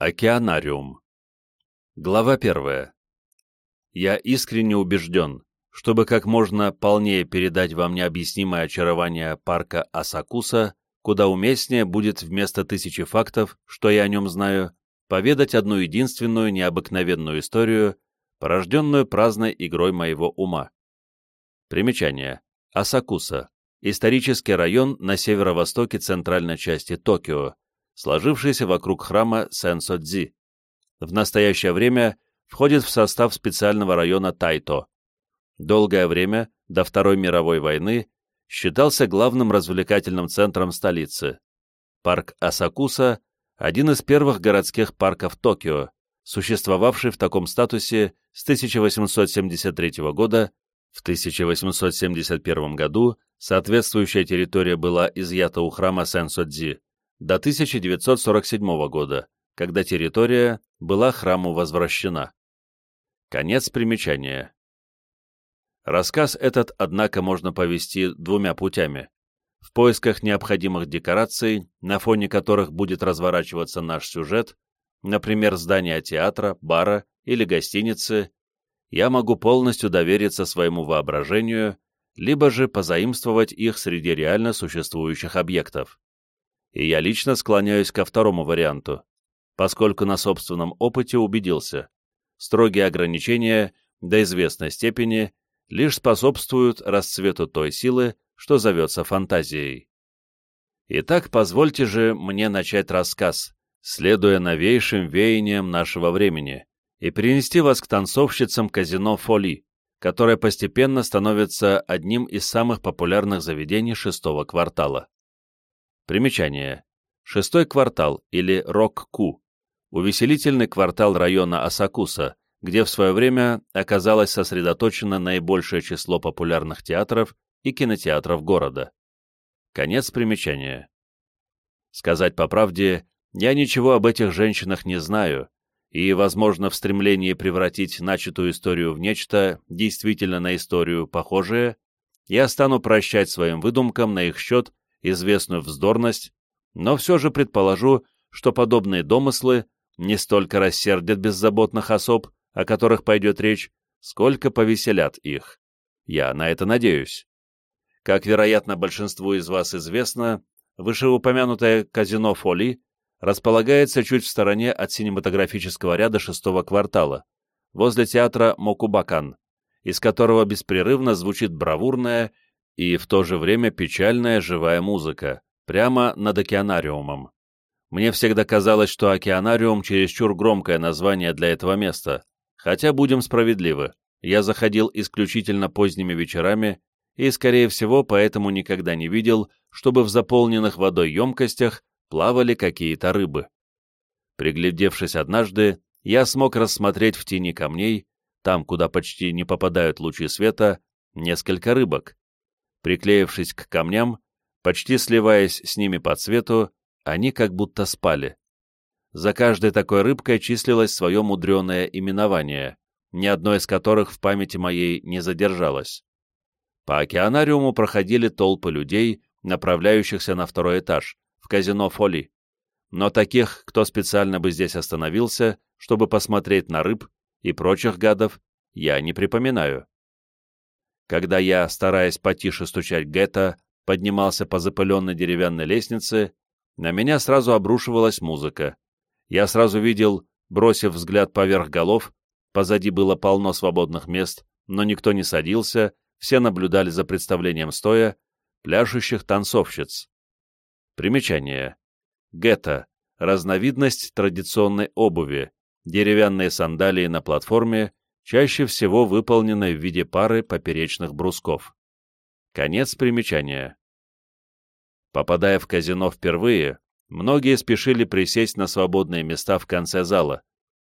Океанариум. Глава первая. Я искренне убежден, чтобы как можно полнее передать вам необъяснимое очарование парка Асакуса, куда уместнее будет вместо тысячи фактов, что я о нем знаю, поведать одну единственную необыкновенную историю, порожденную праздной игрой моего ума. Примечание. Асакуса. Исторический район на северо-востоке центральной части Токио, сложившийся вокруг храма Сенсо-Дзи. В настоящее время входит в состав специального района Тайто. Долгое время, до Второй мировой войны, считался главным развлекательным центром столицы. Парк Асакуса – один из первых городских парков Токио, существовавший в таком статусе с 1873 года. В 1871 году соответствующая территория была изъята у храма Сенсо-Дзи до 1947 года, когда территория была храму возвращена. Конец примечания. Рассказ этот, однако, можно повести двумя путями. В поисках необходимых декораций, на фоне которых будет разворачиваться наш сюжет, например, здания театра, бара или гостиницы, я могу полностью довериться своему воображению, либо же позаимствовать их среди реально существующих объектов и я лично склоняюсь ко второму варианту, поскольку на собственном опыте убедился, строгие ограничения до известной степени лишь способствуют расцвету той силы, что зовется фантазией. Итак, позвольте же мне начать рассказ, следуя новейшим веяниям нашего времени, и перенести вас к танцовщицам казино Фоли, которое постепенно становится одним из самых популярных заведений шестого квартала. Примечание. Шестой квартал, или Рок-Ку, увеселительный квартал района Асакуса, где в свое время оказалось сосредоточено наибольшее число популярных театров и кинотеатров города. Конец примечания. Сказать по правде, я ничего об этих женщинах не знаю, и, возможно, в стремлении превратить начатую историю в нечто, действительно на историю похожее, я стану прощать своим выдумкам на их счет известную вздорность, но все же предположу, что подобные домыслы не столько рассердят беззаботных особ, о которых пойдет речь, сколько повеселят их. Я на это надеюсь. Как, вероятно, большинству из вас известно, вышеупомянутое казино Фоли располагается чуть в стороне от синематографического ряда шестого квартала, возле театра Мокубакан, из которого беспрерывно звучит бравурная и в то же время печальная живая музыка, прямо над океанариумом. Мне всегда казалось, что океанариум чересчур громкое название для этого места, хотя, будем справедливы, я заходил исключительно поздними вечерами и, скорее всего, поэтому никогда не видел, чтобы в заполненных водой емкостях плавали какие-то рыбы. Приглядевшись однажды, я смог рассмотреть в тени камней, там, куда почти не попадают лучи света, несколько рыбок, Приклеившись к камням, почти сливаясь с ними по цвету, они как будто спали. За каждой такой рыбкой числилось свое мудреное именование, ни одно из которых в памяти моей не задержалось. По океанариуму проходили толпы людей, направляющихся на второй этаж, в казино Фоли. Но таких, кто специально бы здесь остановился, чтобы посмотреть на рыб и прочих гадов, я не припоминаю. Когда я, стараясь потише стучать гетто, поднимался по запыленной деревянной лестнице, на меня сразу обрушивалась музыка. Я сразу видел, бросив взгляд поверх голов, позади было полно свободных мест, но никто не садился, все наблюдали за представлением стоя, пляшущих танцовщиц. Примечание. Гетто — разновидность традиционной обуви, деревянные сандалии на платформе, чаще всего выполненной в виде пары поперечных брусков. Конец примечания. Попадая в казино впервые, многие спешили присесть на свободные места в конце зала,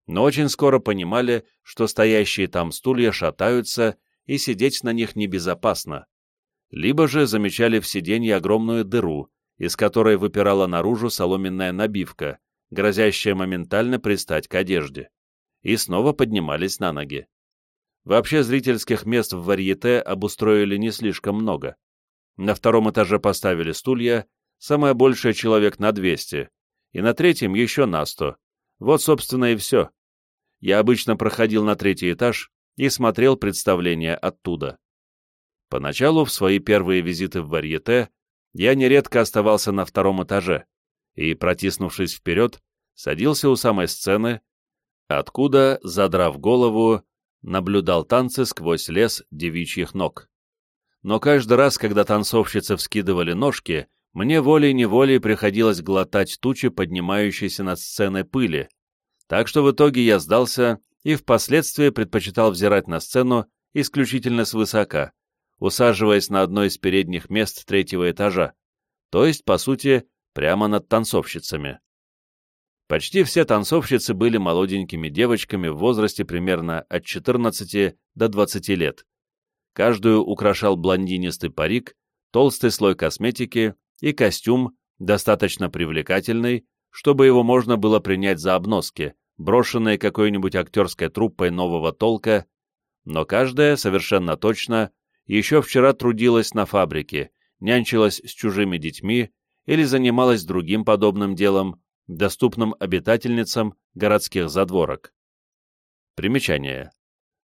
но очень скоро понимали, что стоящие там стулья шатаются и сидеть на них небезопасно. Либо же замечали в сиденье огромную дыру, из которой выпирала наружу соломенная набивка, грозящая моментально пристать к одежде и снова поднимались на ноги. Вообще зрительских мест в варьете обустроили не слишком много. На втором этаже поставили стулья, самое большее человек на 200, и на третьем еще на 100. Вот, собственно, и все. Я обычно проходил на третий этаж и смотрел представление оттуда. Поначалу, в свои первые визиты в варьете, я нередко оставался на втором этаже и, протиснувшись вперед, садился у самой сцены, откуда, задрав голову, наблюдал танцы сквозь лес девичьих ног. Но каждый раз, когда танцовщицы вскидывали ножки, мне волей-неволей приходилось глотать тучи, поднимающиеся над сценой пыли, так что в итоге я сдался и впоследствии предпочитал взирать на сцену исключительно свысока, усаживаясь на одно из передних мест третьего этажа, то есть, по сути, прямо над танцовщицами. Почти все танцовщицы были молоденькими девочками в возрасте примерно от 14 до 20 лет. Каждую украшал блондинистый парик, толстый слой косметики и костюм, достаточно привлекательный, чтобы его можно было принять за обноски, брошенные какой-нибудь актерской труппой нового толка, но каждая совершенно точно еще вчера трудилась на фабрике, нянчилась с чужими детьми или занималась другим подобным делом, доступным обитательницам городских задворок. Примечание.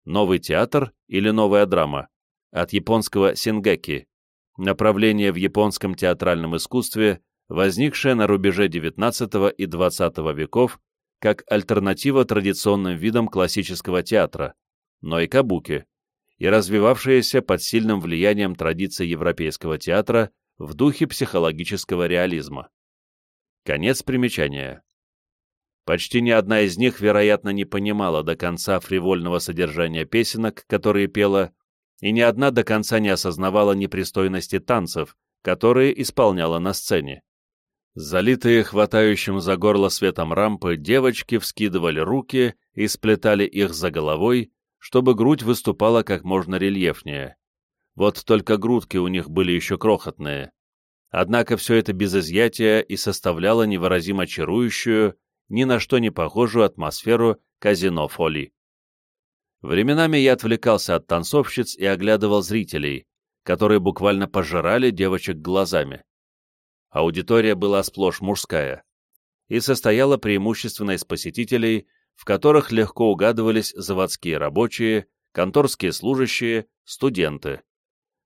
Новый театр или новая драма. От японского сингеки. Направление в японском театральном искусстве, возникшее на рубеже XIX и XX веков как альтернатива традиционным видам классического театра, но и кабуки, и развивавшаяся под сильным влиянием традиций европейского театра в духе психологического реализма. Конец примечания. Почти ни одна из них, вероятно, не понимала до конца фривольного содержания песенок, которые пела, и ни одна до конца не осознавала непристойности танцев, которые исполняла на сцене. Залитые хватающим за горло светом рампы, девочки вскидывали руки и сплетали их за головой, чтобы грудь выступала как можно рельефнее. Вот только грудки у них были еще крохотные. Однако все это без изъятия и составляло невыразимо чарующую, ни на что не похожую атмосферу казино Фоли. Временами я отвлекался от танцовщиц и оглядывал зрителей, которые буквально пожирали девочек глазами. Аудитория была сплошь мужская и состояла преимущественно из посетителей, в которых легко угадывались заводские рабочие, конторские служащие, студенты.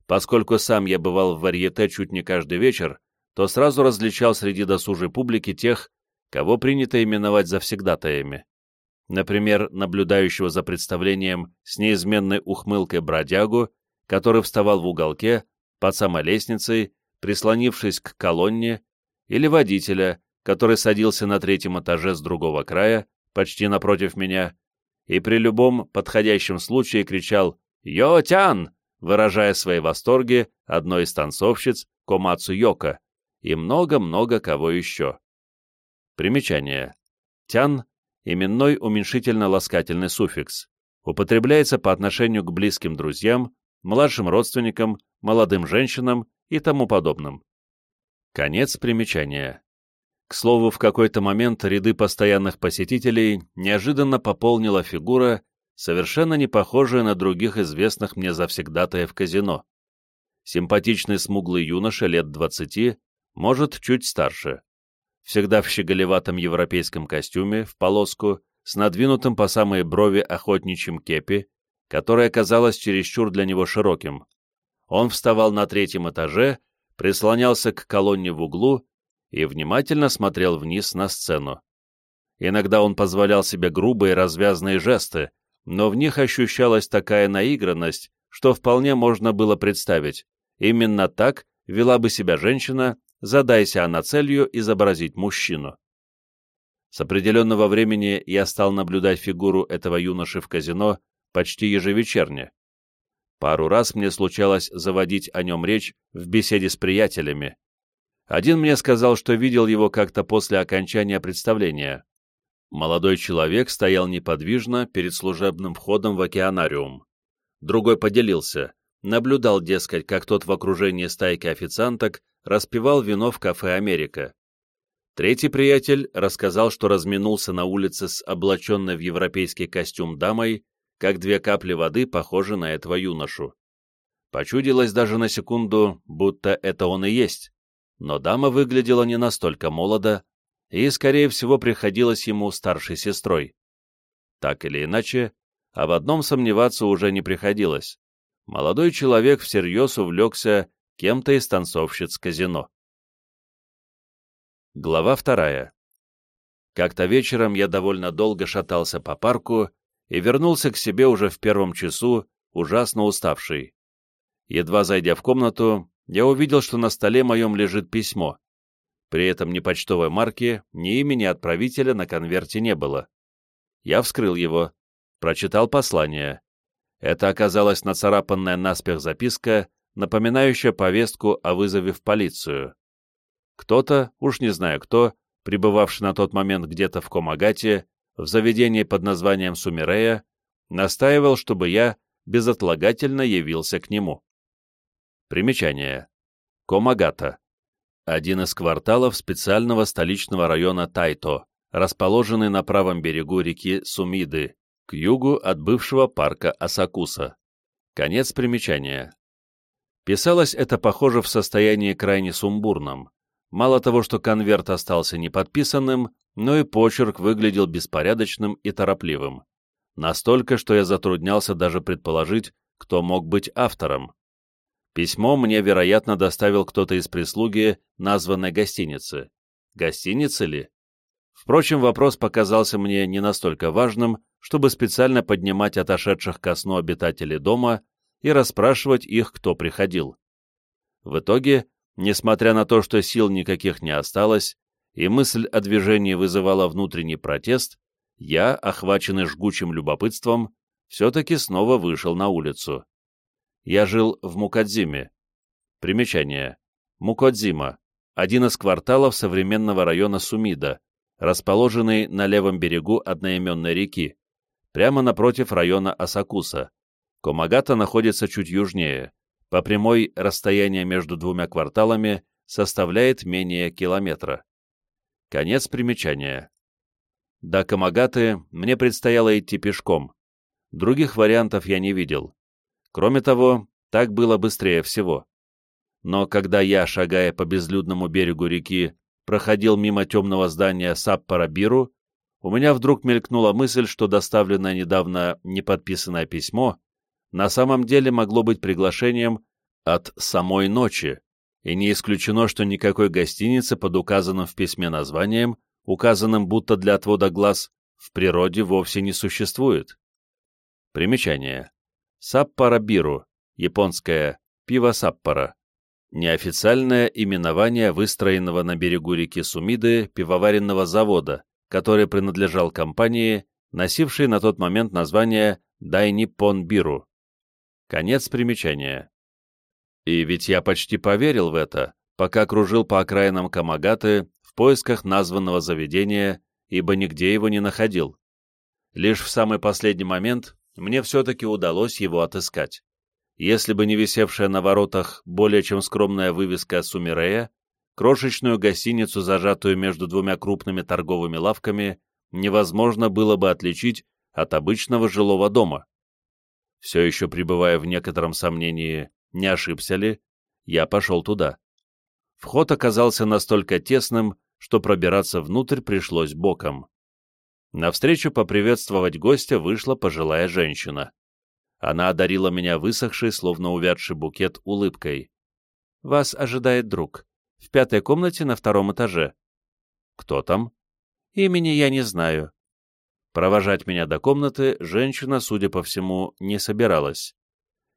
Поскольку сам я бывал в варьете чуть не каждый вечер, то сразу различал среди досужей публики тех, кого принято именовать завсегдатаями. Например, наблюдающего за представлением с неизменной ухмылкой бродягу, который вставал в уголке, под самой лестницей, прислонившись к колонне, или водителя, который садился на третьем этаже с другого края, почти напротив меня, и при любом подходящем случае кричал «Йо-тян!» Выражая свои восторги одной из танцовщиц Комацу Йока и много-много кого еще. Примечание. Тян – именной уменьшительно-ласкательный суффикс. Употребляется по отношению к близким друзьям, младшим родственникам, молодым женщинам и тому подобным. Конец примечания. К слову, в какой-то момент ряды постоянных посетителей неожиданно пополнила фигура совершенно не похожая на других известных мне завсегдатаев казино. Симпатичный смуглый юноша лет двадцати, может, чуть старше. Всегда в щеголеватом европейском костюме, в полоску, с надвинутым по самые брови охотничьим кепи, которое казалось чересчур для него широким. Он вставал на третьем этаже, прислонялся к колонне в углу и внимательно смотрел вниз на сцену. Иногда он позволял себе грубые развязные жесты, но в них ощущалась такая наигранность, что вполне можно было представить. Именно так вела бы себя женщина, задайся она целью изобразить мужчину. С определенного времени я стал наблюдать фигуру этого юноши в казино почти ежевечерне. Пару раз мне случалось заводить о нем речь в беседе с приятелями. Один мне сказал, что видел его как-то после окончания представления. Молодой человек стоял неподвижно перед служебным входом в океанариум. Другой поделился, наблюдал, дескать, как тот в окружении стайки официанток распивал вино в кафе «Америка». Третий приятель рассказал, что разминулся на улице с облаченной в европейский костюм дамой, как две капли воды похожи на этого юношу. Почудилось даже на секунду, будто это он и есть, но дама выглядела не настолько молодо, и, скорее всего, приходилось ему старшей сестрой. Так или иначе, а в одном сомневаться уже не приходилось. Молодой человек всерьез увлекся кем-то из танцовщиц казино. Глава вторая. Как-то вечером я довольно долго шатался по парку и вернулся к себе уже в первом часу, ужасно уставший. Едва зайдя в комнату, я увидел, что на столе моем лежит письмо. При этом ни почтовой марки, ни имени отправителя на конверте не было. Я вскрыл его, прочитал послание. Это оказалась нацарапанная наспех записка, напоминающая повестку о вызове в полицию. Кто-то, уж не знаю кто, пребывавший на тот момент где-то в Комагате, в заведении под названием Сумирея, настаивал, чтобы я безотлагательно явился к нему. Примечание. Комагата. Один из кварталов специального столичного района Тайто, расположенный на правом берегу реки Сумиды, к югу от бывшего парка Асакуса. Конец примечания. Писалось это, похоже, в состоянии крайне сумбурном. Мало того, что конверт остался неподписанным, но и почерк выглядел беспорядочным и торопливым. Настолько, что я затруднялся даже предположить, кто мог быть автором. Письмо мне, вероятно, доставил кто-то из прислуги названной гостиницы. Гостиница ли? Впрочем, вопрос показался мне не настолько важным, чтобы специально поднимать отошедших ко сну обитателей дома и расспрашивать их, кто приходил. В итоге, несмотря на то, что сил никаких не осталось, и мысль о движении вызывала внутренний протест, я, охваченный жгучим любопытством, все-таки снова вышел на улицу. Я жил в Мукадзиме. Примечание. Мукадзима – один из кварталов современного района Сумида, расположенный на левом берегу одноименной реки, прямо напротив района Асакуса. Комагата находится чуть южнее. По прямой расстояние между двумя кварталами составляет менее километра. Конец примечания. До Камагаты мне предстояло идти пешком. Других вариантов я не видел. Кроме того, так было быстрее всего. Но когда я, шагая по безлюдному берегу реки, проходил мимо темного здания Саппара-Биру, у меня вдруг мелькнула мысль, что доставленное недавно неподписанное письмо на самом деле могло быть приглашением от самой ночи, и не исключено, что никакой гостиницы под указанным в письме названием, указанным будто для отвода глаз, в природе вовсе не существует. Примечание. Саппара Биру, японское пиво Саппара. Неофициальное именование выстроенного на берегу реки Сумиды пивоваренного завода, который принадлежал компании, носившей на тот момент название Дайниппон Биру. Конец примечания. И ведь я почти поверил в это, пока кружил по окраинам Камагаты в поисках названного заведения, ибо нигде его не находил. Лишь в самый последний момент мне все-таки удалось его отыскать. Если бы не висевшая на воротах более чем скромная вывеска Сумирея, крошечную гостиницу, зажатую между двумя крупными торговыми лавками, невозможно было бы отличить от обычного жилого дома. Все еще пребывая в некотором сомнении, не ошибся ли, я пошел туда. Вход оказался настолько тесным, что пробираться внутрь пришлось боком. Навстречу поприветствовать гостя вышла пожилая женщина. Она одарила меня высохшей, словно увядший букет, улыбкой. «Вас ожидает друг в пятой комнате на втором этаже. Кто там? Имени я не знаю. Провожать меня до комнаты женщина, судя по всему, не собиралась.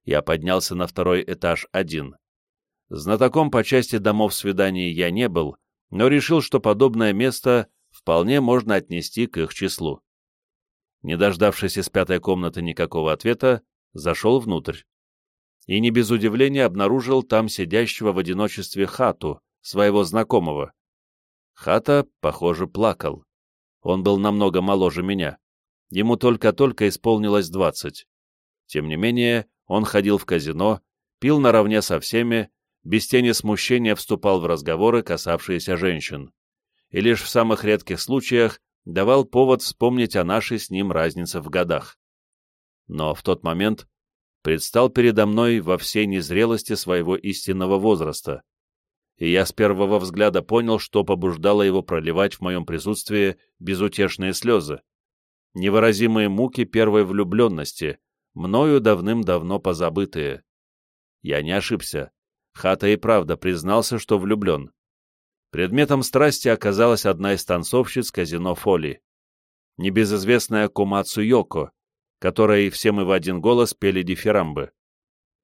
Я поднялся на второй этаж один. Знатоком по части домов свиданий я не был, но решил, что подобное место вполне можно отнести к их числу. Не дождавшись из пятой комнаты никакого ответа, зашел внутрь. И не без удивления обнаружил там сидящего в одиночестве хату, своего знакомого. Хата, похоже, плакал. Он был намного моложе меня. Ему только-только исполнилось двадцать. Тем не менее, он ходил в казино, пил наравне со всеми, без тени смущения вступал в разговоры, касавшиеся женщин. И лишь в самых редких случаях давал повод вспомнить о нашей с ним разнице в годах. Но в тот момент предстал передо мной во всей незрелости своего истинного возраста, и я с первого взгляда понял, что побуждало его проливать в моем присутствии безутешные слезы. Невыразимые муки первой влюбленности, мною давным-давно позабытые. Я не ошибся. Хата и правда признался, что влюблен. Предметом страсти оказалась одна из танцовщиц казино Фоли. Небезызвестная Кумацу Йоко, которой все мы в один голос пели дифирамбы.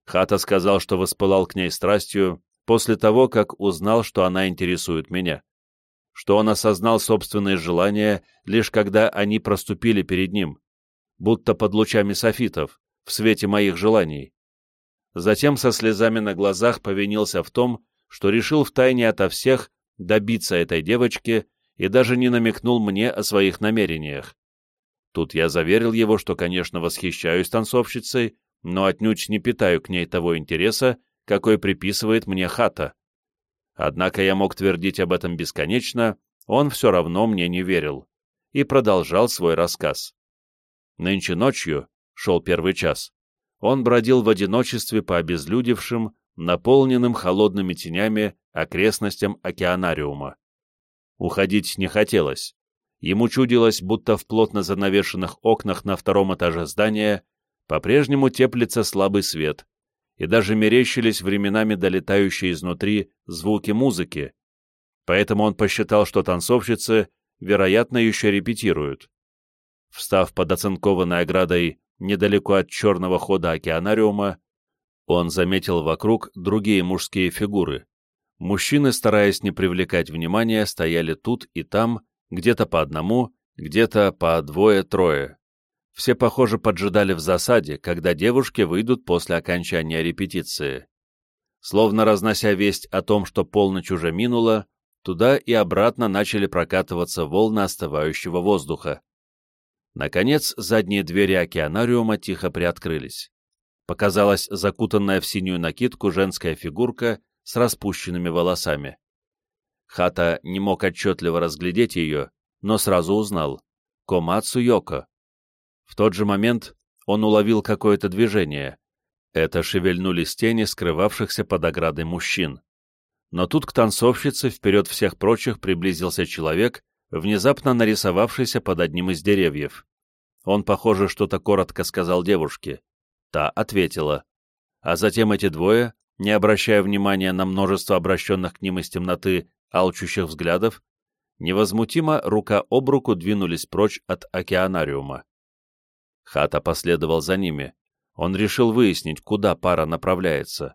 Хата сказал, что воспылал к ней страстью после того, как узнал, что она интересует меня, что он осознал собственные желания лишь когда они проступили перед ним, будто под лучами софитов, в свете моих желаний. Затем со слезами на глазах повинился в том, что решил втайне ото всех добиться этой девочки и даже не намекнул мне о своих намерениях. Тут я заверил его, что, конечно, восхищаюсь танцовщицей, но отнюдь не питаю к ней того интереса, какой приписывает мне хата. Однако я мог твердить об этом бесконечно, он все равно мне не верил, и продолжал свой рассказ. Нынче ночью, шел первый час, он бродил в одиночестве по обезлюдевшим, наполненным холодными тенями окрестностям океанариума. Уходить не хотелось. Ему чудилось, будто в плотно занавешенных окнах на втором этаже здания по-прежнему теплится слабый свет, и даже мерещились временами долетающие изнутри звуки музыки, поэтому он посчитал, что танцовщицы, вероятно, еще репетируют. Встав под оцинкованной оградой недалеко от черного хода океанариума, он заметил вокруг другие мужские фигуры. Мужчины, стараясь не привлекать внимания, стояли тут и там, где-то по одному, где-то по двое-трое все, похоже, поджидали в засаде, когда девушки выйдут после окончания репетиции. Словно разнося весть о том, что полночь уже минула, туда и обратно начали прокатываться волны остывающего воздуха. Наконец, задние двери океанариума тихо приоткрылись. Показалась закутанная в синюю накидку женская фигурка с распущенными волосами. Хата не мог отчетливо разглядеть ее, но сразу узнал. Комацу Йоко. В тот же момент он уловил какое-то движение. Это шевельнулись тени, скрывавшихся под оградой мужчин. Но тут к танцовщице вперед всех прочих приблизился человек, внезапно нарисовавшийся под одним из деревьев. Он, похоже, что-то коротко сказал девушке. Та ответила. А затем эти двое, не обращая внимания на множество обращенных к ним из темноты алчущих взглядов, невозмутимо рука об руку двинулись прочь от океанариума. Хата последовал за ними. Он решил выяснить, куда пара направляется.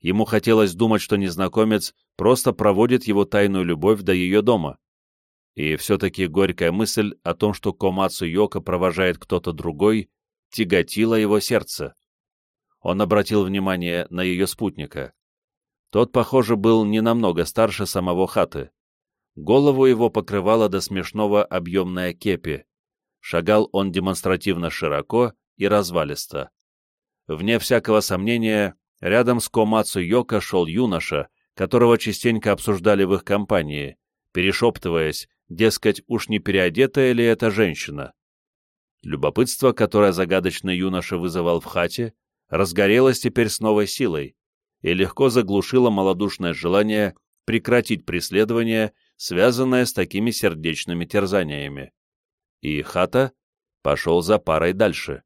Ему хотелось думать, что незнакомец просто проводит его тайную любовь до ее дома. И все-таки горькая мысль о том, что Комацу Йока провожает кто-то другой, тяготила его сердце. Он обратил внимание на ее спутника. Тот, похоже, был не намного старше самого Хаты. Голову его покрывала до смешного объемная кепи. Шагал он демонстративно широко и развалисто. Вне всякого сомнения, рядом с Комацу Йока шел юноша, которого частенько обсуждали в их компании, перешептываясь, дескать, уж не переодетая ли эта женщина. Любопытство, которое загадочный юноша вызывал в хате, разгорелось теперь с новой силой и легко заглушило малодушное желание прекратить преследование, связанное с такими сердечными терзаниями и хата пошел за парой дальше.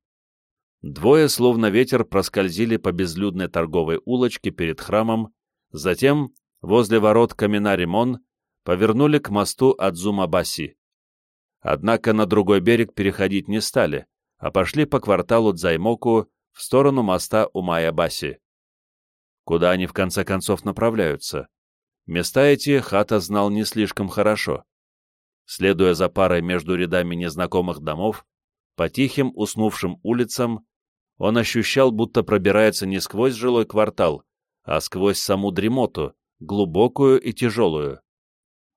Двое, словно ветер, проскользили по безлюдной торговой улочке перед храмом, затем, возле ворот Каминаримон, повернули к мосту Адзумабаси. Однако на другой берег переходить не стали, а пошли по кварталу Дзаймоку в сторону моста Умаябаси. Куда они в конце концов направляются? Места эти Хата знал не слишком хорошо. Следуя за парой между рядами незнакомых домов, по тихим уснувшим улицам, он ощущал, будто пробирается не сквозь жилой квартал, а сквозь саму дремоту, глубокую и тяжелую.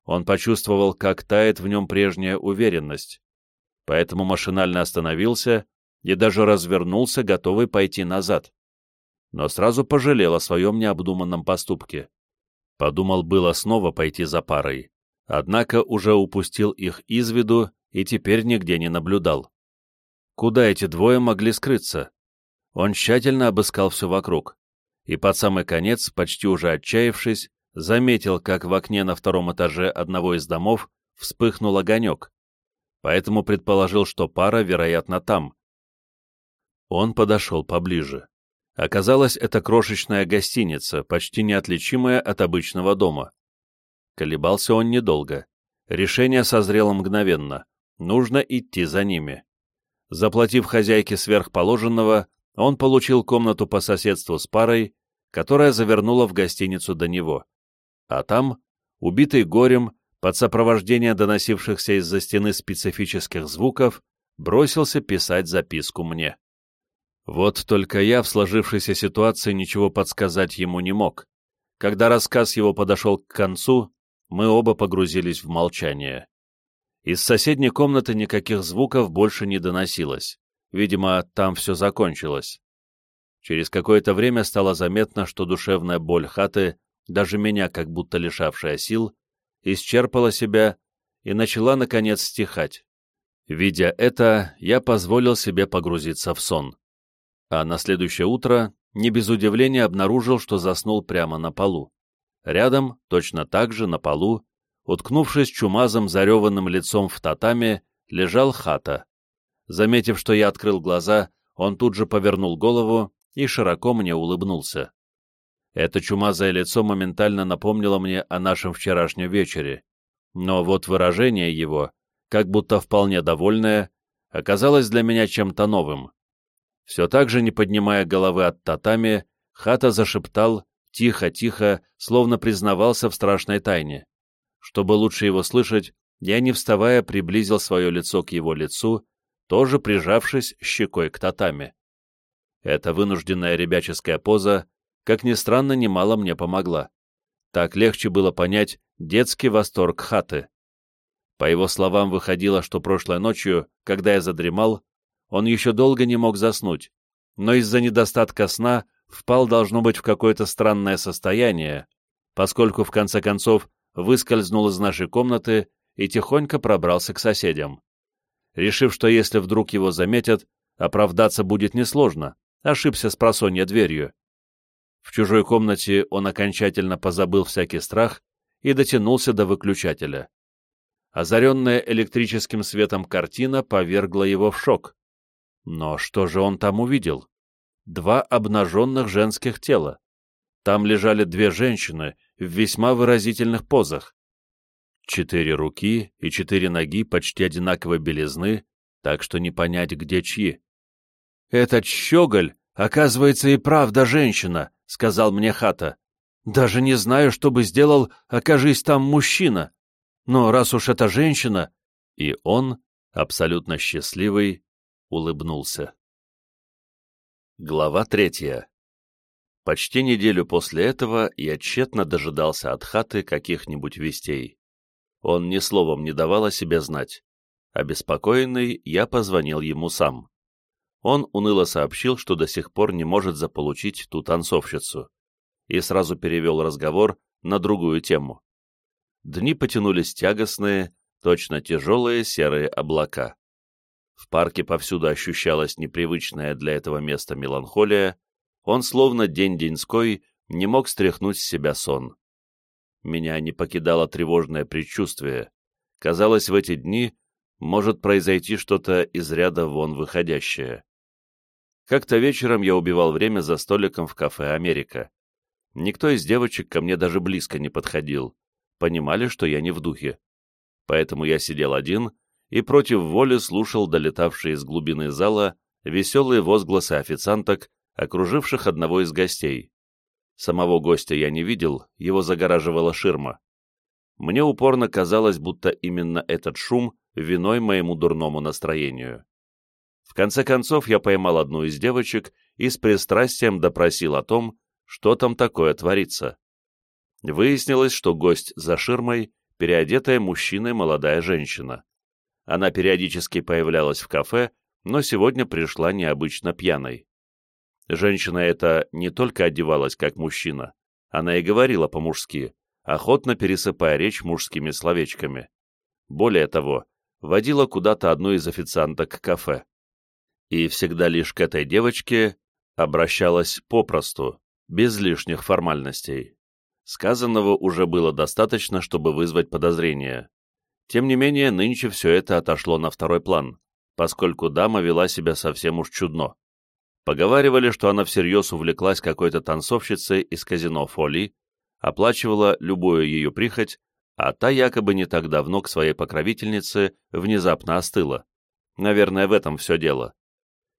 Он почувствовал, как тает в нем прежняя уверенность, поэтому машинально остановился и даже развернулся, готовый пойти назад. Но сразу пожалел о своем необдуманном поступке. Подумал было снова пойти за парой, однако уже упустил их из виду и теперь нигде не наблюдал. Куда эти двое могли скрыться? Он тщательно обыскал все вокруг, и под самый конец, почти уже отчаявшись, заметил, как в окне на втором этаже одного из домов вспыхнул огонек, поэтому предположил, что пара, вероятно, там. Он подошел поближе. Оказалось, это крошечная гостиница, почти неотличимая от обычного дома. Колебался он недолго. Решение созрело мгновенно. Нужно идти за ними. Заплатив хозяйке сверхположенного, он получил комнату по соседству с парой, которая завернула в гостиницу до него. А там, убитый горем, под сопровождение доносившихся из-за стены специфических звуков, бросился писать записку мне. Вот только я в сложившейся ситуации ничего подсказать ему не мог. Когда рассказ его подошел к концу, мы оба погрузились в молчание. Из соседней комнаты никаких звуков больше не доносилось. Видимо, там все закончилось. Через какое-то время стало заметно, что душевная боль хаты, даже меня как будто лишавшая сил, исчерпала себя и начала, наконец, стихать. Видя это, я позволил себе погрузиться в сон. А на следующее утро не без удивления обнаружил, что заснул прямо на полу. Рядом, точно так же, на полу, уткнувшись чумазом зареванным лицом в татаме, лежал хата. Заметив, что я открыл глаза, он тут же повернул голову и широко мне улыбнулся. Это чумазое лицо моментально напомнило мне о нашем вчерашнем вечере, но вот выражение его, как будто вполне довольное, оказалось для меня чем-то новым. Все так же, не поднимая головы от татами, Хата зашептал, тихо-тихо, словно признавался в страшной тайне. Чтобы лучше его слышать, я, не вставая, приблизил свое лицо к его лицу, тоже прижавшись щекой к татами. Эта вынужденная ребяческая поза, как ни странно, немало мне помогла. Так легче было понять детский восторг хаты. По его словам, выходило, что прошлой ночью, когда я задремал, он еще долго не мог заснуть, но из-за недостатка сна впал, должно быть, в какое-то странное состояние, поскольку, в конце концов, выскользнул из нашей комнаты и тихонько пробрался к соседям. Решив, что если вдруг его заметят, оправдаться будет несложно, ошибся с просонья дверью. В чужой комнате он окончательно позабыл всякий страх и дотянулся до выключателя. Озаренная электрическим светом картина повергла его в шок. Но что же он там увидел? Два обнаженных женских тела. Там лежали две женщины в весьма выразительных позах. Четыре руки и четыре ноги почти одинаковой белизны, так что не понять, где чьи. «Этот щеголь, оказывается, и правда женщина», — сказал мне Хата. «Даже не знаю, что бы сделал, окажись там мужчина. Но раз уж это женщина...» И он, абсолютно счастливый, улыбнулся. Глава третья. Почти неделю после этого я тщетно дожидался от хаты каких-нибудь вестей. Он ни словом не давал о себе знать. Обеспокоенный, я позвонил ему сам. Он уныло сообщил, что до сих пор не может заполучить ту танцовщицу, и сразу перевел разговор на другую тему. Дни потянулись тягостные, точно тяжелые серые облака. В парке повсюду ощущалась непривычная для этого места меланхолия, он словно день-деньской не мог стряхнуть с себя сон. Меня не покидало тревожное предчувствие. Казалось, в эти дни может произойти что-то из ряда вон выходящее. Как-то вечером я убивал время за столиком в кафе «Америка». Никто из девочек ко мне даже близко не подходил. Понимали, что я не в духе. Поэтому я сидел один и против воли слушал долетавшие из глубины зала веселые возгласы официанток, окруживших одного из гостей. Самого гостя я не видел, его загораживала ширма. Мне упорно казалось, будто именно этот шум виной моему дурному настроению. В конце концов я поймал одну из девочек и с пристрастием допросил о том, что там такое творится. Выяснилось, что гость за ширмой — переодетая мужчиной молодая женщина. Она периодически появлялась в кафе, но сегодня пришла необычно пьяной. Женщина эта не только одевалась как мужчина, она и говорила по-мужски, охотно пересыпая речь мужскими словечками. Более того, водила куда-то одну из официанток кафе. И всегда лишь к этой девочке обращалась попросту, без лишних формальностей. Сказанного уже было достаточно, чтобы вызвать подозрения. Тем не менее, нынче все это отошло на второй план, поскольку дама вела себя совсем уж чудно. Поговаривали, что она всерьез увлеклась какой-то танцовщицей из казино Фоли, оплачивала любую ее прихоть, а та якобы не так давно к своей покровительнице внезапно остыла. Наверное, в этом все дело.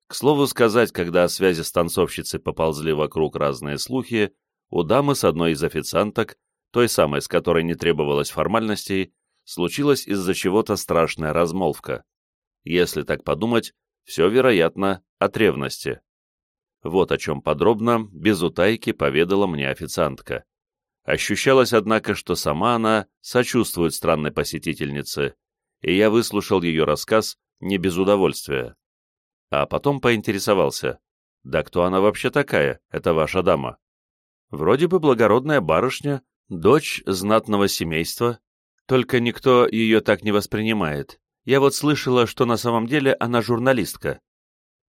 К слову сказать, когда о связи с танцовщицей поползли вокруг разные слухи, у дамы с одной из официанток, той самой, с которой не требовалось формальностей, случилась из-за чего-то страшная размолвка. Если так подумать, все, вероятно, от ревности. Вот о чем подробно, без утайки, поведала мне официантка. Ощущалось, однако, что сама она сочувствует странной посетительнице, и я выслушал ее рассказ не без удовольствия. А потом поинтересовался, да кто она вообще такая, это ваша дама? Вроде бы благородная барышня, дочь знатного семейства, только никто ее так не воспринимает. Я вот слышала, что на самом деле она журналистка.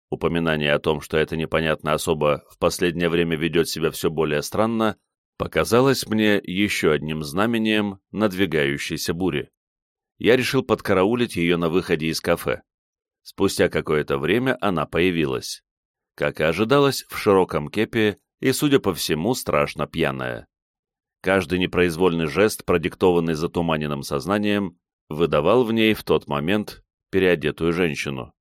Упоминание о том, что эта непонятная особа в последнее время ведет себя все более странно, показалось мне еще одним знамением надвигающейся бури. Я решил подкараулить ее на выходе из кафе. Спустя какое-то время она появилась. Как и ожидалось, в широком кепе и, судя по всему, страшно пьяная. Каждый непроизвольный жест, продиктованный затуманенным сознанием, выдавал в ней в тот момент переодетую женщину.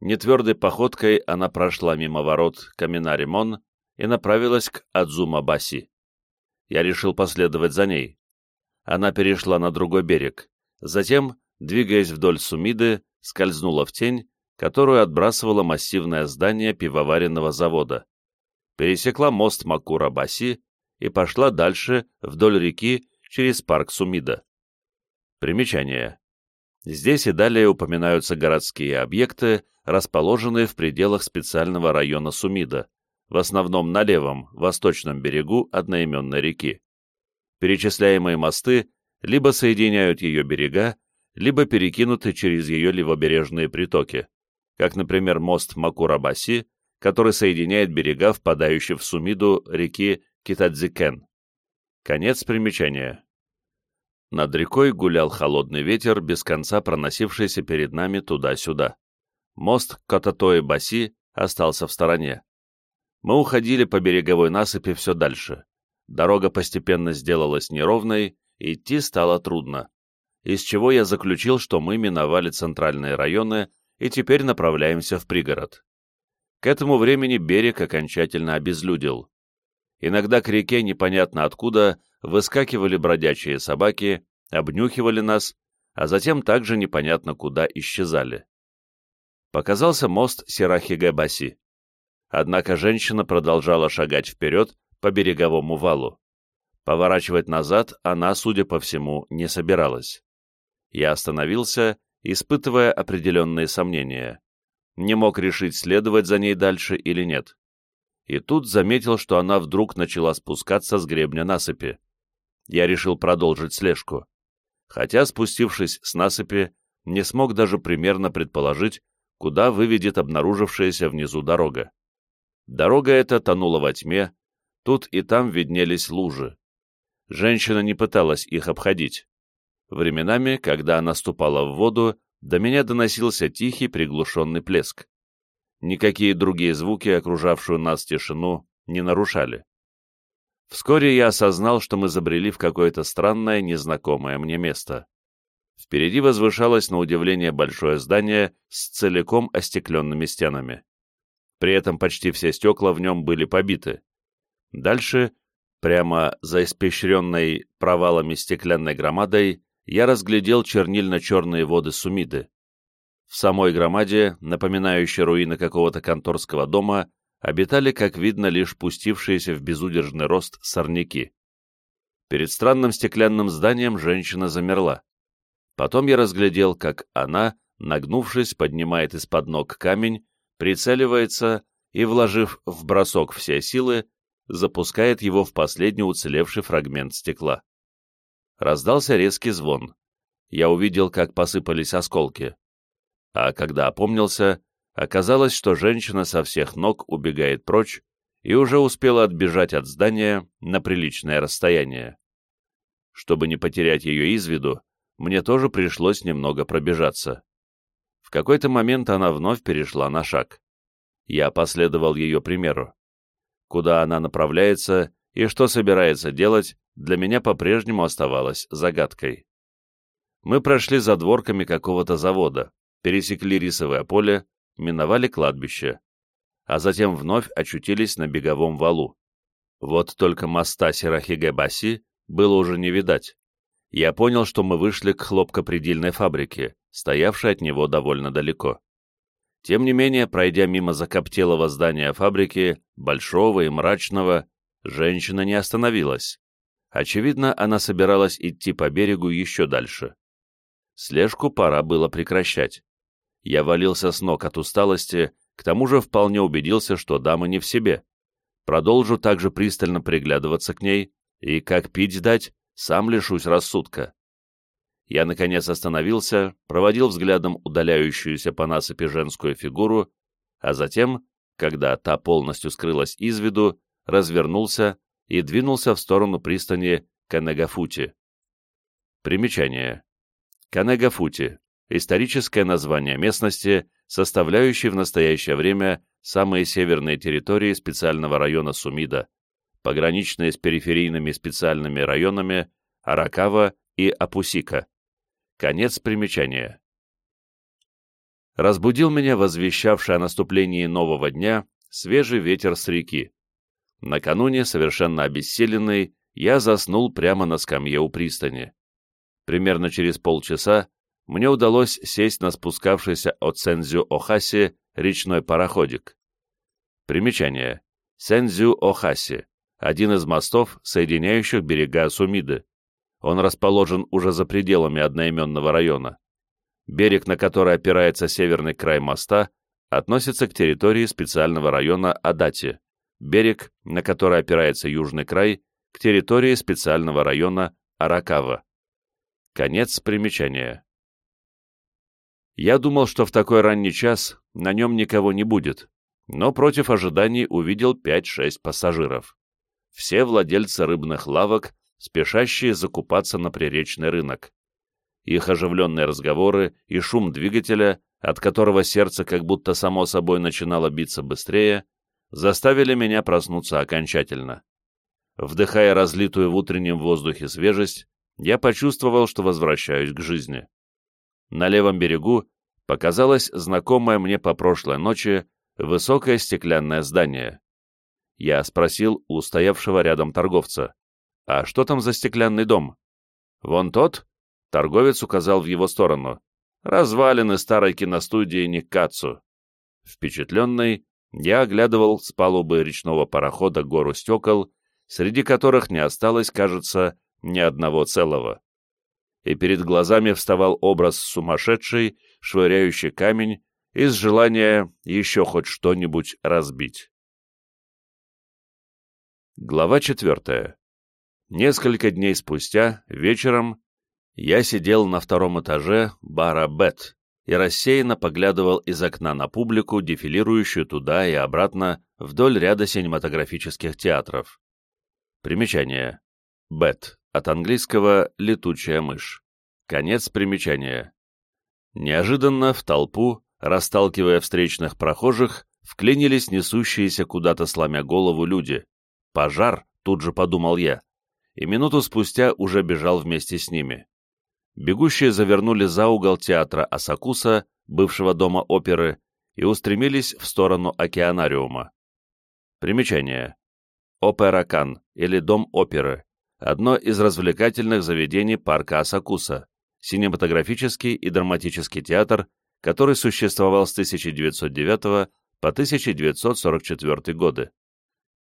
Нетвердой походкой она прошла мимо ворот Каминаримон и направилась к Адзума-Баси. Я решил последовать за ней. Она перешла на другой берег. Затем, двигаясь вдоль Сумиды, скользнула в тень, которую отбрасывало массивное здание пивоваренного завода. Пересекла мост Макура-Баси и пошла дальше вдоль реки через парк Сумида. Примечание. Здесь и далее упоминаются городские объекты, расположенные в пределах специального района Сумида, в основном на левом, восточном берегу одноименной реки. Перечисляемые мосты либо соединяют ее берега, либо перекинуты через ее левобережные притоки, как, например, мост Макурабаси, который соединяет берега, впадающие в Сумиду реки Китадзикен. Конец примечания. Над рекой гулял холодный ветер, без конца проносившийся перед нами туда-сюда. Мост Кататои-Баси остался в стороне. Мы уходили по береговой насыпи все дальше. Дорога постепенно сделалась неровной, идти стало трудно. Из чего я заключил, что мы миновали центральные районы и теперь направляемся в пригород. К этому времени берег окончательно обезлюдил. Иногда к реке непонятно откуда выскакивали бродячие собаки, обнюхивали нас, а затем также непонятно куда исчезали. Показался мост Сирахигэ-Баси. Однако женщина продолжала шагать вперед по береговому валу. Поворачивать назад она, судя по всему, не собиралась. Я остановился, испытывая определенные сомнения. Не мог решить, следовать за ней дальше или нет и тут заметил, что она вдруг начала спускаться с гребня насыпи. Я решил продолжить слежку. Хотя, спустившись с насыпи, не смог даже примерно предположить, куда выведет обнаружившаяся внизу дорога. Дорога эта тонула во тьме, тут и там виднелись лужи. Женщина не пыталась их обходить. Временами, когда она ступала в воду, до меня доносился тихий приглушенный плеск никакие другие звуки, окружавшую нас тишину, не нарушали. Вскоре я осознал, что мы забрели в какое-то странное, незнакомое мне место. Впереди возвышалось на удивление большое здание с целиком остекленными стенами. При этом почти все стекла в нем были побиты. Дальше, прямо за испещренной провалами стеклянной громадой, я разглядел чернильно-черные воды Сумиды. В самой громаде, напоминающей руины какого-то конторского дома, обитали, как видно, лишь пустившиеся в безудержный рост сорняки. Перед странным стеклянным зданием женщина замерла. Потом я разглядел, как она, нагнувшись, поднимает из-под ног камень, прицеливается и, вложив в бросок все силы, запускает его в последний уцелевший фрагмент стекла. Раздался резкий звон. Я увидел, как посыпались осколки а когда опомнился, оказалось, что женщина со всех ног убегает прочь и уже успела отбежать от здания на приличное расстояние. Чтобы не потерять ее из виду, мне тоже пришлось немного пробежаться. В какой-то момент она вновь перешла на шаг. Я последовал ее примеру. Куда она направляется и что собирается делать, для меня по-прежнему оставалось загадкой. Мы прошли за дворками какого-то завода, пересекли рисовое поле, миновали кладбище, а затем вновь очутились на беговом валу. Вот только моста Сирахиге-Баси было уже не видать. Я понял, что мы вышли к хлопкопредельной фабрике, стоявшей от него довольно далеко. Тем не менее, пройдя мимо закоптелого здания фабрики, большого и мрачного, женщина не остановилась. Очевидно, она собиралась идти по берегу еще дальше. Слежку пора было прекращать. Я валился с ног от усталости, к тому же вполне убедился, что дама не в себе. Продолжу также пристально приглядываться к ней, и, как пить дать, сам лишусь рассудка. Я, наконец, остановился, проводил взглядом удаляющуюся по насыпи женскую фигуру, а затем, когда та полностью скрылась из виду, развернулся и двинулся в сторону пристани Канегафути. Примечание. Канегафути – историческое название местности, составляющей в настоящее время самые северные территории специального района Сумида, пограничные с периферийными специальными районами Аракава и Апусика. Конец примечания. Разбудил меня возвещавший о наступлении нового дня свежий ветер с реки. Накануне, совершенно обессиленный, я заснул прямо на скамье у пристани. Примерно через полчаса мне удалось сесть на спускавшийся от Сензю-Охаси речной пароходик. Примечание. Сензю-Охаси – один из мостов, соединяющих берега Сумиды. Он расположен уже за пределами одноименного района. Берег, на который опирается северный край моста, относится к территории специального района Адати. Берег, на который опирается южный край, к территории специального района Аракава. Конец примечания. Я думал, что в такой ранний час на нем никого не будет, но против ожиданий увидел 5-6 пассажиров. Все владельцы рыбных лавок, спешащие закупаться на приречный рынок. Их оживленные разговоры и шум двигателя, от которого сердце как будто само собой начинало биться быстрее, заставили меня проснуться окончательно. Вдыхая разлитую в утреннем воздухе свежесть, я почувствовал, что возвращаюсь к жизни. На левом берегу показалось знакомое мне по прошлой ночи высокое стеклянное здание. Я спросил у стоявшего рядом торговца, «А что там за стеклянный дом?» «Вон тот?» — торговец указал в его сторону. «Развалины старой киностудии Никкацу». Впечатленный, я оглядывал с палубы речного парохода гору стекол, среди которых не осталось, кажется, ни одного целого. И перед глазами вставал образ сумасшедший, швыряющий камень, из желания еще хоть что-нибудь разбить. Глава четвертая. Несколько дней спустя, вечером, я сидел на втором этаже бара «Бет» и рассеянно поглядывал из окна на публику, дефилирующую туда и обратно вдоль ряда синематографических театров. Примечание. «Бет» От английского «летучая мышь». Конец примечания. Неожиданно в толпу, расталкивая встречных прохожих, вклинились несущиеся куда-то сломя голову люди. «Пожар!» — тут же подумал я, и минуту спустя уже бежал вместе с ними. Бегущие завернули за угол театра Асакуса, бывшего дома оперы, и устремились в сторону океанариума. Примечание. Опера Кан, или Дом оперы, одно из развлекательных заведений парка Асакуса, синематографический и драматический театр, который существовал с 1909 по 1944 годы.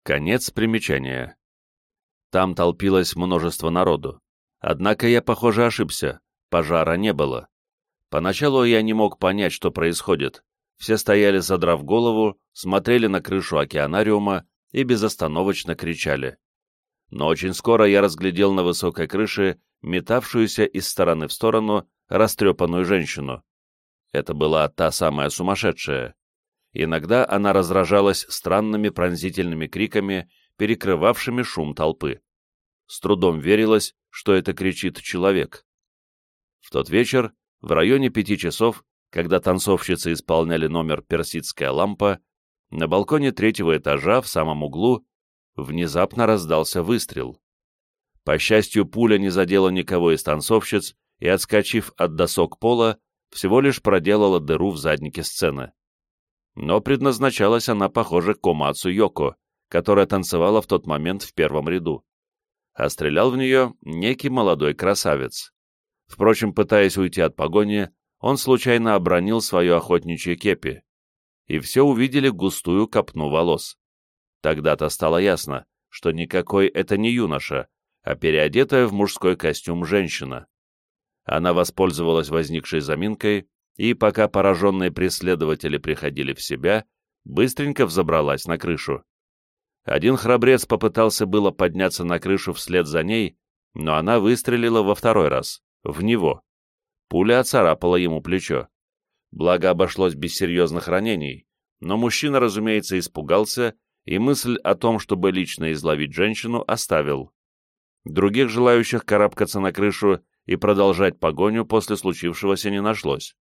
Конец примечания. Там толпилось множество народу. Однако я, похоже, ошибся, пожара не было. Поначалу я не мог понять, что происходит. Все стояли, задрав голову, смотрели на крышу океанариума и безостановочно кричали но очень скоро я разглядел на высокой крыше метавшуюся из стороны в сторону растрепанную женщину. Это была та самая сумасшедшая. Иногда она разражалась странными пронзительными криками, перекрывавшими шум толпы. С трудом верилось, что это кричит человек. В тот вечер, в районе пяти часов, когда танцовщицы исполняли номер «Персидская лампа», на балконе третьего этажа, в самом углу, внезапно раздался выстрел. По счастью, пуля не задела никого из танцовщиц и, отскочив от досок пола, всего лишь проделала дыру в заднике сцены. Но предназначалась она, похоже, Комацу Йоко, которая танцевала в тот момент в первом ряду. А стрелял в нее некий молодой красавец. Впрочем, пытаясь уйти от погони, он случайно обронил свою охотничье кепи. И все увидели густую копну волос. Тогда-то стало ясно, что никакой это не юноша, а переодетая в мужской костюм женщина. Она воспользовалась возникшей заминкой и, пока пораженные преследователи приходили в себя, быстренько взобралась на крышу. Один храбрец попытался было подняться на крышу вслед за ней, но она выстрелила во второй раз, в него. Пуля оцарапала ему плечо. Благо обошлось без серьезных ранений, но мужчина, разумеется, испугался и мысль о том, чтобы лично изловить женщину, оставил. Других желающих карабкаться на крышу и продолжать погоню после случившегося не нашлось.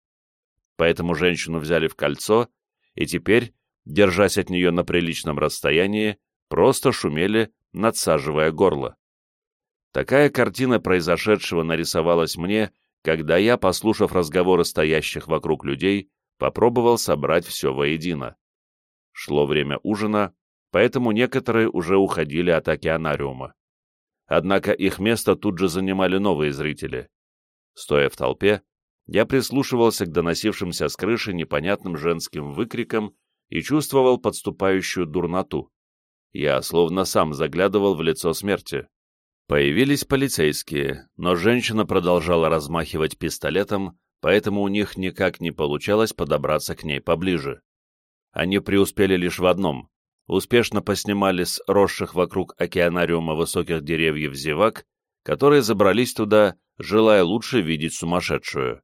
Поэтому женщину взяли в кольцо, и теперь, держась от нее на приличном расстоянии, просто шумели, надсаживая горло. Такая картина произошедшего нарисовалась мне, когда я, послушав разговоры стоящих вокруг людей, попробовал собрать все воедино. Шло время ужина, поэтому некоторые уже уходили от океанариума. Однако их место тут же занимали новые зрители. Стоя в толпе, я прислушивался к доносившимся с крыши непонятным женским выкрикам и чувствовал подступающую дурноту. Я словно сам заглядывал в лицо смерти. Появились полицейские, но женщина продолжала размахивать пистолетом, поэтому у них никак не получалось подобраться к ней поближе. Они преуспели лишь в одном успешно поснимали с росших вокруг океанариума высоких деревьев зевак, которые забрались туда, желая лучше видеть сумасшедшую.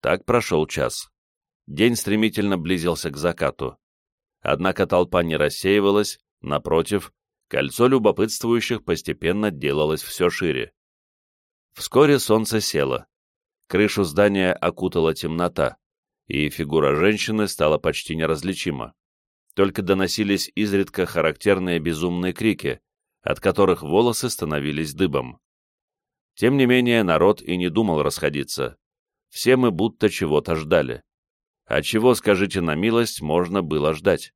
Так прошел час. День стремительно близился к закату. Однако толпа не рассеивалась, напротив, кольцо любопытствующих постепенно делалось все шире. Вскоре солнце село. Крышу здания окутала темнота, и фигура женщины стала почти неразличима только доносились изредка характерные безумные крики, от которых волосы становились дыбом. Тем не менее, народ и не думал расходиться. Все мы будто чего-то ждали. А чего, скажите на милость, можно было ждать?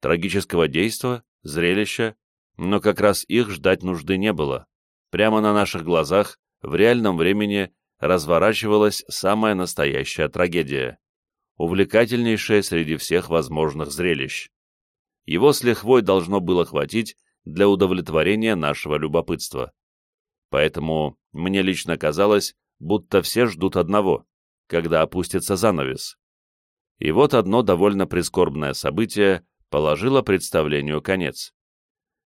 Трагического действа, зрелища, но как раз их ждать нужды не было. Прямо на наших глазах, в реальном времени, разворачивалась самая настоящая трагедия увлекательнейшее среди всех возможных зрелищ. Его с лихвой должно было хватить для удовлетворения нашего любопытства. Поэтому мне лично казалось, будто все ждут одного, когда опустится занавес. И вот одно довольно прискорбное событие положило представлению конец.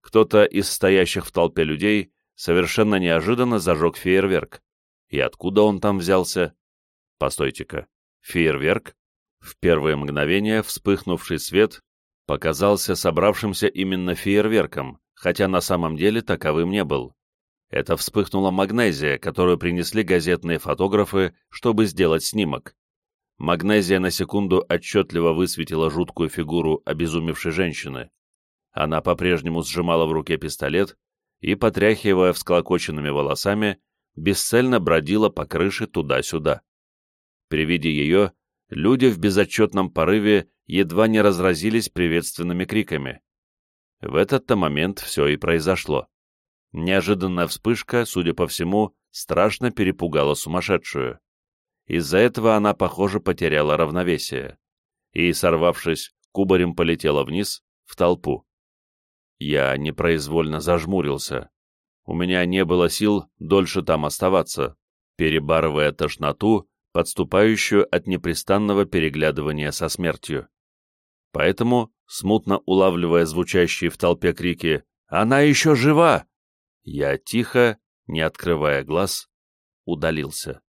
Кто-то из стоящих в толпе людей совершенно неожиданно зажег фейерверк. И откуда он там взялся? Постойте-ка, фейерверк? В первые мгновения вспыхнувший свет показался собравшимся именно фейерверком, хотя на самом деле таковым не был. Это вспыхнула магнезия, которую принесли газетные фотографы, чтобы сделать снимок. Магнезия на секунду отчетливо высветила жуткую фигуру обезумевшей женщины. Она по-прежнему сжимала в руке пистолет и, потряхивая всклокоченными волосами, бесцельно бродила по крыше туда-сюда. При виде ее люди в безотчетном порыве едва не разразились приветственными криками. В этот-то момент все и произошло. Неожиданная вспышка, судя по всему, страшно перепугала сумасшедшую. Из-за этого она, похоже, потеряла равновесие и, сорвавшись, кубарем полетела вниз, в толпу. Я непроизвольно зажмурился. У меня не было сил дольше там оставаться. Перебарывая тошноту, подступающую от непрестанного переглядывания со смертью. Поэтому, смутно улавливая звучащие в толпе крики «Она еще жива!», я тихо, не открывая глаз, удалился.